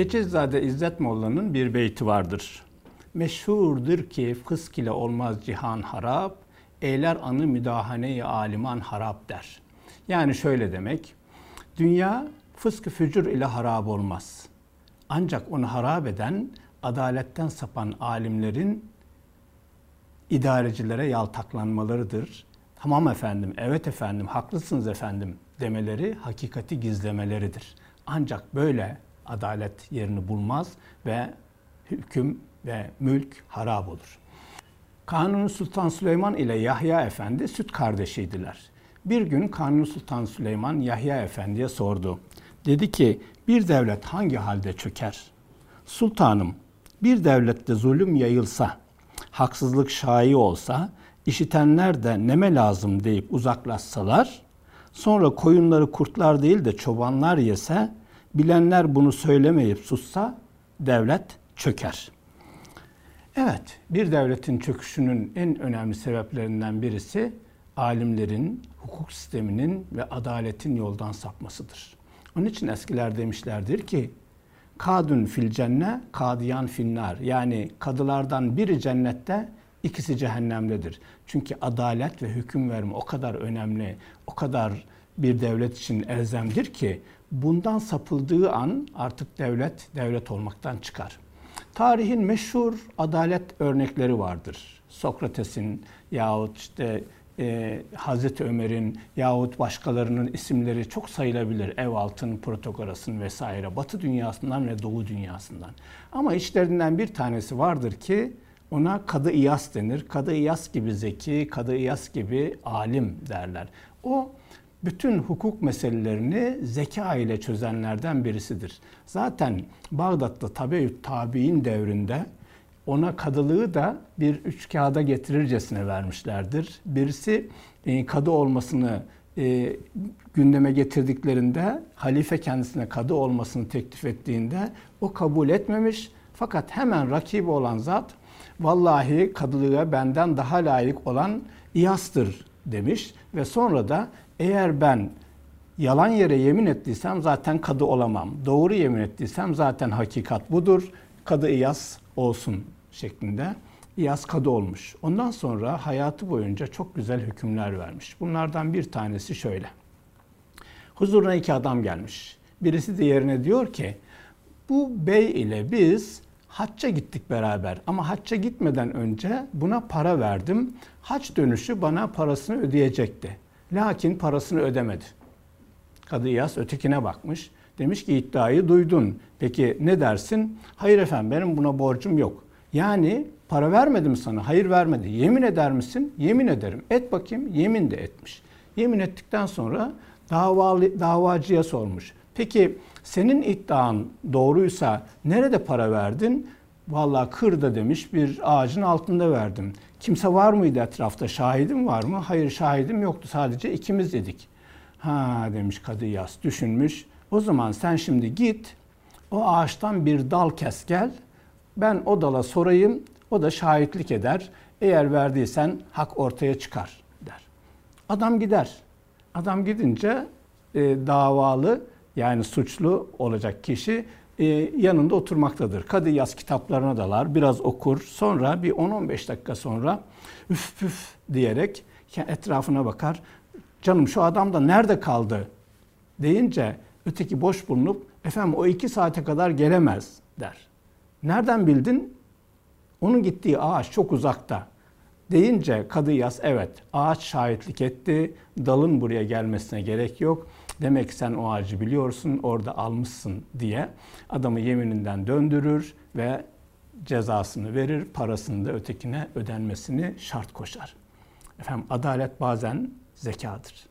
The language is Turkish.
Keçizade İzzet Molla'nın bir beyti vardır. Meşhurdur ki fısk ile olmaz cihan harap, eyler anı müdahane-i aliman harap der. Yani şöyle demek, dünya fıskı fücur ile harap olmaz. Ancak onu harap eden, adaletten sapan alimlerin idarecilere yaltaklanmalarıdır. Tamam efendim, evet efendim, haklısınız efendim demeleri hakikati gizlemeleridir. Ancak böyle adalet yerini bulmaz ve hüküm ve mülk harap olur. Kanuni Sultan Süleyman ile Yahya Efendi süt kardeşiydiler. Bir gün Kanuni Sultan Süleyman Yahya Efendi'ye sordu. Dedi ki bir devlet hangi halde çöker? Sultanım bir devlette zulüm yayılsa, haksızlık şai olsa, işitenler de neme lazım deyip uzaklaşsalar, sonra koyunları kurtlar değil de çobanlar yese, bilenler bunu söylemeyip sussa, devlet çöker.'' Evet, bir devletin çöküşünün en önemli sebeplerinden birisi alimlerin, hukuk sisteminin ve adaletin yoldan sapmasıdır. Onun için eskiler demişlerdir ki, kadun fil cenne, kadiyan finnar. Yani kadılardan biri cennette, ikisi cehennemdedir. Çünkü adalet ve hüküm verme o kadar önemli, o kadar bir devlet için elzemdir ki bundan sapıldığı an artık devlet devlet olmaktan çıkar. Tarihin meşhur adalet örnekleri vardır. Sokrates'in yahut işte e, Hazreti Ömer'in yahut başkalarının isimleri çok sayılabilir. Ev altın, Protagoras'ın vesaire. Batı dünyasından ve Doğu dünyasından. Ama içlerinden bir tanesi vardır ki ona Kadı İyas denir. Kadı İyas gibi zeki, Kadı İyas gibi alim derler. O bütün hukuk meselelerini zeka ile çözenlerden birisidir. Zaten Bağdat'ta tabiüt tabi'in devrinde ona kadılığı da bir üç kağıda getirircesine vermişlerdir. Birisi e, kadı olmasını e, gündeme getirdiklerinde halife kendisine kadı olmasını teklif ettiğinde o kabul etmemiş. Fakat hemen rakibi olan zat vallahi kadılığa benden daha layık olan İyas'tır demiş ve sonra da eğer ben yalan yere yemin ettiysem zaten kadı olamam. Doğru yemin ettiysem zaten hakikat budur. Kadı İyas olsun şeklinde. İyas kadı olmuş. Ondan sonra hayatı boyunca çok güzel hükümler vermiş. Bunlardan bir tanesi şöyle. Huzuruna iki adam gelmiş. Birisi diğerine diyor ki bu bey ile biz hacca gittik beraber ama hacca gitmeden önce buna para verdim. Hac dönüşü bana parasını ödeyecekti. Lakin parasını ödemedi. Kadı İyas ötekine bakmış. Demiş ki iddiayı duydun. Peki ne dersin? Hayır efendim benim buna borcum yok. Yani para vermedim sana. Hayır vermedi. Yemin eder misin? Yemin ederim. Et bakayım. Yemin de etmiş. Yemin ettikten sonra davalı, davacıya sormuş. Peki senin iddian doğruysa nerede para verdin? Vallahi kırda demiş bir ağacın altında verdim. Kimse var mıydı etrafta? Şahidim var mı? Hayır şahidim yoktu. Sadece ikimiz dedik. Ha demiş Kadı Yas düşünmüş. O zaman sen şimdi git o ağaçtan bir dal kes gel. Ben o dala sorayım. O da şahitlik eder. Eğer verdiysen hak ortaya çıkar der. Adam gider. Adam gidince e, davalı yani suçlu olacak kişi e, yanında oturmaktadır. Kadı yaz kitaplarına dalar, biraz okur. Sonra bir 10-15 dakika sonra üf püf diyerek etrafına bakar. Canım şu adam da nerede kaldı deyince öteki boş bulunup efendim o iki saate kadar gelemez der. Nereden bildin? Onun gittiği ağaç çok uzakta deyince kadı yaz evet ağaç şahitlik etti. Dalın buraya gelmesine gerek yok. Demek sen o ağacı biliyorsun, orada almışsın diye adamı yemininden döndürür ve cezasını verir, parasını da ötekine ödenmesini şart koşar. Efendim adalet bazen zekadır.